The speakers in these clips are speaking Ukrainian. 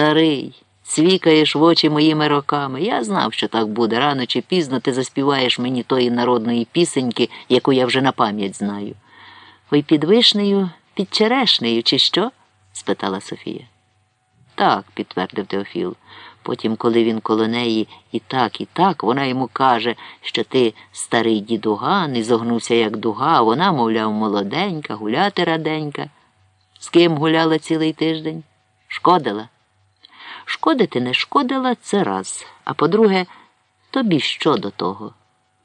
Старий, свікаєш в очі моїми роками. Я знав, що так буде. Рано чи пізно ти заспіваєш мені тої народної пісеньки, яку я вже на пам'ять знаю. Ой під вишнею, під черешнею, чи що? спитала Софія. Так, підтвердив Теофіл. Потім, коли він коло неї і так, і так, вона йому каже, що ти старий дідуган і зогнувся, як дуга, а вона, мовляв, молоденька, гуляти раденька. З ким гуляла цілий тиждень? Шкодила. Шкодити не шкодила це раз. А по-друге, тобі що до того?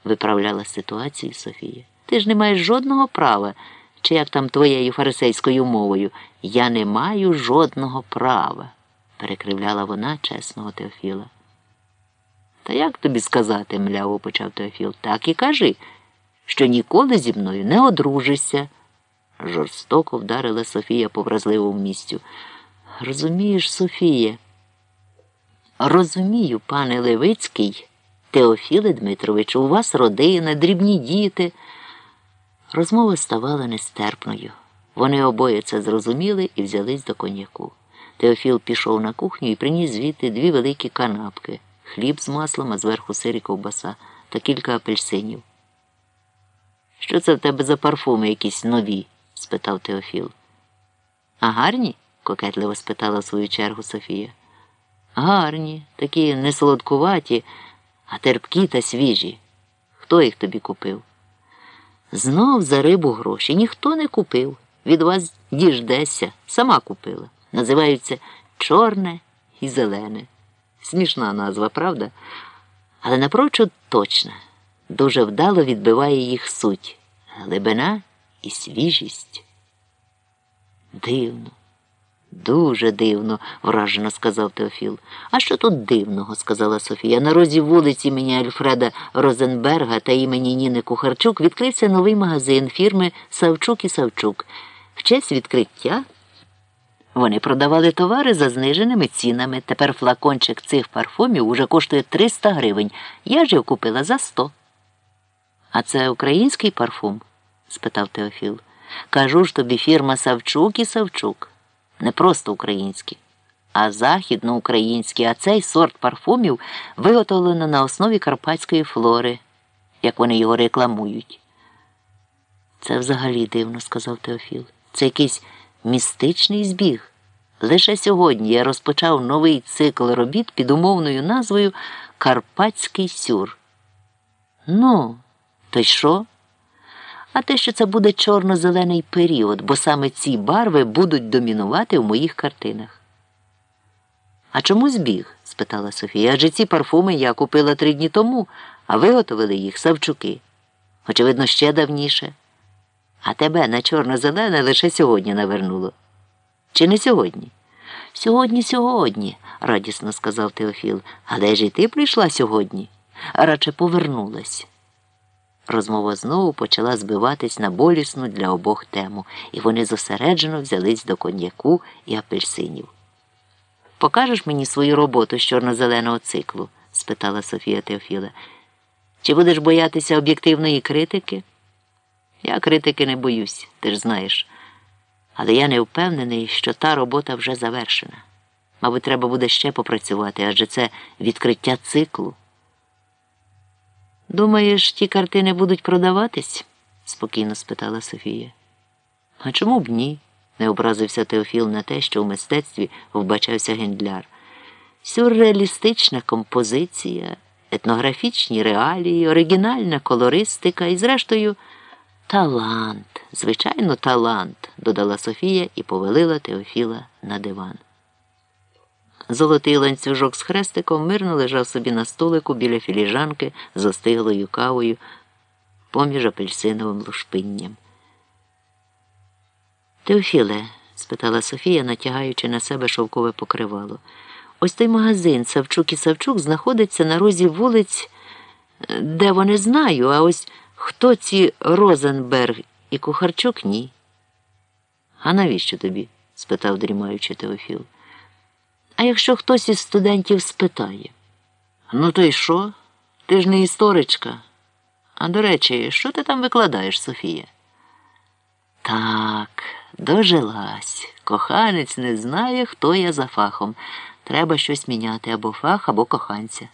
виправляла ситуацію Софія. Ти ж не маєш жодного права, чи як там твоєю фарисейською мовою, я не маю жодного права, перекривляла вона чесного Теофіла. Та як тобі сказати, мляво почав Теофіл, так і кажи, що ніколи зі мною не одружишся. Жорстоко вдарила Софія по вразливому місцю. Розумієш, Софія? Розумію, пане Левицький, Теофіле Дмитровичу, у вас родина, дрібні діти. Розмова ставала нестерпною. Вони обоє це зрозуміли і взялись до коньяку. Теофіл пішов на кухню і приніс звідти дві великі канапки, хліб з маслом, а зверху сирі ковбаса та кілька апельсинів. Що це в тебе за парфуми якісь нові? спитав Теофіл. А гарні? кокетливо спитала в свою чергу Софія. Гарні, такі не солодкуваті, а терпкі та свіжі. Хто їх тобі купив? Знов за рибу гроші ніхто не купив. Від вас діждеся, сама купила. Називаються чорне і зелене. Смішна назва, правда? Але напрочуд точна, дуже вдало відбиває їх суть, глибина і свіжість. Дивно. Дуже дивно, вражено сказав Теофіл. А що тут дивного? сказала Софія. На розі вулиці імені Альфреда Розенберга та імені Ніни Кухарчук відкрився новий магазин фірми Савчук і Савчук. В честь відкриття вони продавали товари за зниженими цінами. Тепер флакончик цих парфумів уже коштує 300 гривень. Я ж його купила за 100. А це український парфум? спитав Теофіл. Кажу ж тобі фірма Савчук і Савчук не просто українські, а західноукраїнські, а цей сорт парфумів виготовлено на основі карпатської флори, як вони його рекламують. Це взагалі дивно, сказав Теофіл. Це якийсь містичний збіг. Лише сьогодні я розпочав новий цикл робіт під умовною назвою Карпатський сюр. Ну, то й що? А те, що це буде чорно-зелений період, бо саме ці барви будуть домінувати в моїх картинах. А чому збіг? спитала Софія. Адже ці парфуми я купила три дні тому, а виготовили їх Савчуки. Очевидно, ще давніше. А тебе на чорно-зелене лише сьогодні навернуло. Чи не сьогодні? Сьогодні, сьогодні, радісно сказав Теофіл. Але ж і ти прийшла сьогодні, радше повернулась. Розмова знову почала збиватись на болісну для обох тему, і вони зосереджено взялись до коньяку і апельсинів. Покажеш мені свою роботу з чорно-зеленого циклу? спитала Софія Теофіла. Чи будеш боятися об'єктивної критики? Я критики не боюсь, ти ж знаєш. Але я не впевнений, що та робота вже завершена. Мабуть, треба буде ще попрацювати, адже це відкриття циклу. Думаєш, ті картини будуть продаватись? спокійно спитала Софія. А чому б ні? не образився Теофіл на те, що в мистецтві вбачався гендляр. Сюрреалістична композиція, етнографічні реалії, оригінальна колористика і, зрештою, талант, звичайно, талант, додала Софія і повелила Теофіла на диван. Золотий ланцюжок з хрестиком мирно лежав собі на столику біля філіжанки з остиглою кавою поміж апельсиновим лушпинням. Теофіле? спитала Софія, натягаючи на себе шовкове покривало. Ось той магазин Савчук і Савчук знаходиться на розі вулиць, де вони знаю, а ось хто ці Розенберг і Кухарчук ні. А навіщо тобі? спитав дрімаючи Теофіл. Якщо хтось із студентів спитає, ну то й що? Ти ж не історичка. А до речі, що ти там викладаєш, Софія? Так, Дожилась. Коханець не знає, хто я за фахом. Треба щось міняти або фах, або коханця.